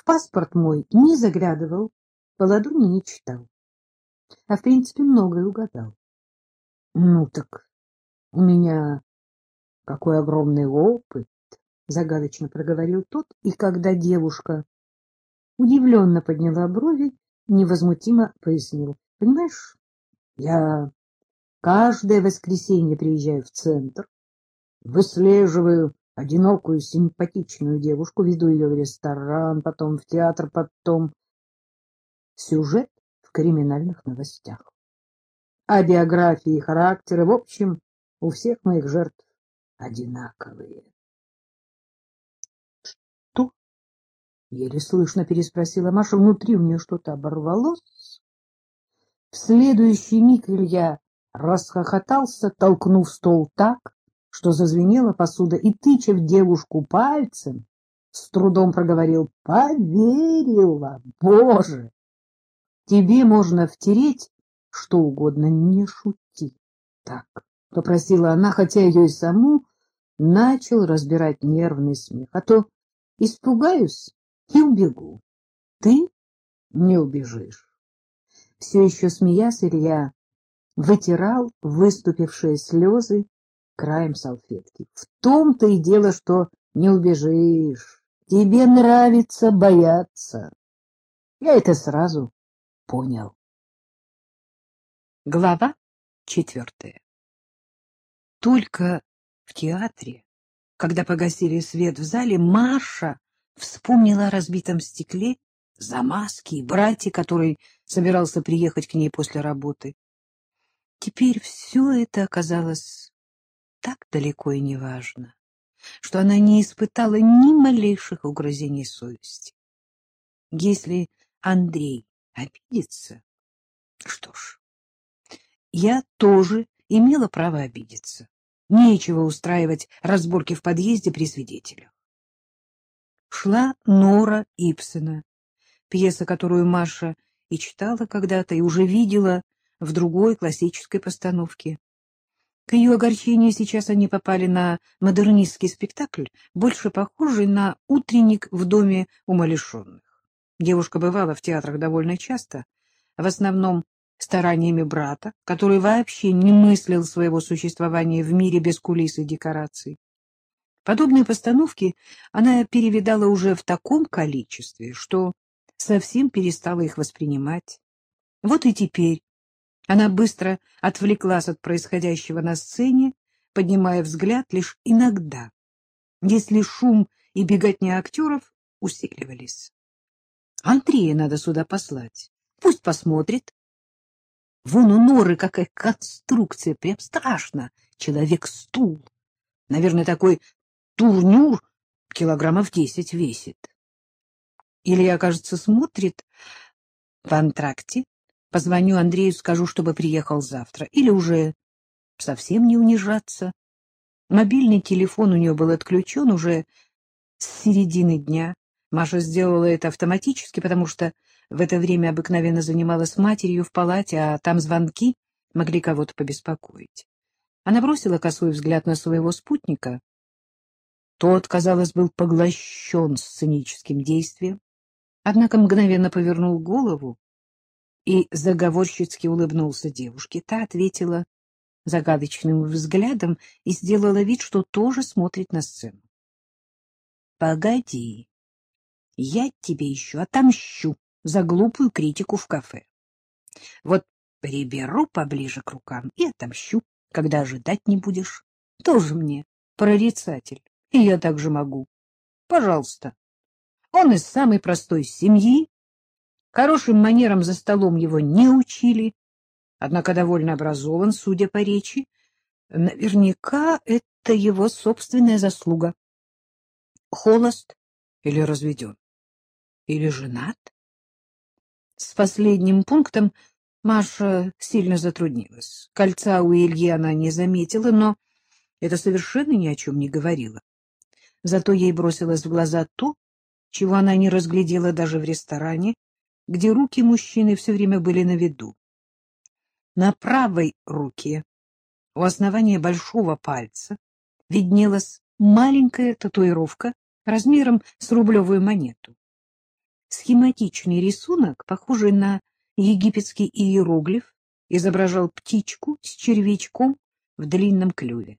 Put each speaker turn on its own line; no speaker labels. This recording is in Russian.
В паспорт мой не заглядывал, по ладони не читал. А в принципе многое угадал. Ну так у меня какой огромный опыт, загадочно проговорил тот, и когда девушка удивленно подняла брови, невозмутимо пояснил. Понимаешь, я каждое воскресенье приезжаю в центр, выслеживаю одинокую симпатичную девушку, веду ее в ресторан, потом в театр, потом... Сюжет в криминальных новостях. А биографии и характеры, в общем, у всех моих жертв одинаковые. — Что? — еле слышно переспросила Маша. Внутри у нее что-то оборвалось. В следующий миг Илья расхохотался, толкнув стол так, что зазвенела посуда, и, тыча в девушку пальцем, с трудом проговорил «Поверила! Боже! Тебе можно втереть что угодно, не шути так!» — попросила она, хотя ее и саму начал разбирать нервный смех. «А то испугаюсь и убегу. Ты не убежишь». Все еще смеясь, Илья вытирал выступившие слезы краем салфетки. В том-то и дело, что не убежишь. Тебе нравится бояться. Я это сразу понял. Глава четвертая. Только в театре, когда погасили свет в зале, Маша вспомнила о разбитом стекле, замазке и брате, который собирался приехать к ней после работы. Теперь все это оказалось так далеко и неважно, что она не испытала ни малейших угрызений совести. Если Андрей обидится, что ж, я тоже имела право обидеться. Нечего устраивать разборки в подъезде при свидетелях. Шла Нора Ипсена, пьеса, которую Маша и читала когда-то, и уже видела в другой классической постановке. К ее огорчению сейчас они попали на модернистский спектакль, больше похожий на утренник в доме умалишенных. Девушка бывала в театрах довольно часто, в основном стараниями брата, который вообще не мыслил своего существования в мире без кулис и декораций. Подобные постановки она перевидала уже в таком количестве, что совсем перестала их воспринимать. Вот и теперь она быстро отвлеклась от происходящего на сцене, поднимая взгляд лишь иногда, если шум и беготня актеров усиливались. Андрея надо сюда послать. Пусть посмотрит. Вон у Норы какая конструкция, прям страшно. Человек-стул. Наверное, такой турнюр килограммов десять весит. Илья, кажется, смотрит в антракте Позвоню Андрею, скажу, чтобы приехал завтра. Или уже совсем не унижаться. Мобильный телефон у нее был отключен уже с середины дня. Маша сделала это автоматически, потому что в это время обыкновенно занималась матерью в палате, а там звонки могли кого-то побеспокоить. Она бросила косой взгляд на своего спутника. Тот, казалось, был поглощен сценическим действием, однако мгновенно повернул голову и заговорщицки улыбнулся девушке. Та ответила загадочным взглядом и сделала вид, что тоже смотрит на сцену. — Погоди, я тебе еще отомщу за глупую критику в кафе. Вот приберу поближе к рукам и отомщу, когда ожидать не будешь. Тоже мне прорицатель, и я так же могу. Пожалуйста. Он из самой простой семьи, Хорошим манерам за столом его не учили, однако довольно образован, судя по речи. Наверняка это его собственная заслуга. Холост или разведен? Или женат? С последним пунктом Маша сильно затруднилась. Кольца у Ильи она не заметила, но это совершенно ни о чем не говорило. Зато ей бросилось в глаза то, чего она не разглядела даже в ресторане, где руки мужчины все время были на виду. На правой руке, у основания большого пальца, виднелась маленькая татуировка размером с рублевую монету. Схематичный рисунок, похожий на египетский иероглиф, изображал птичку с червячком в длинном клюве.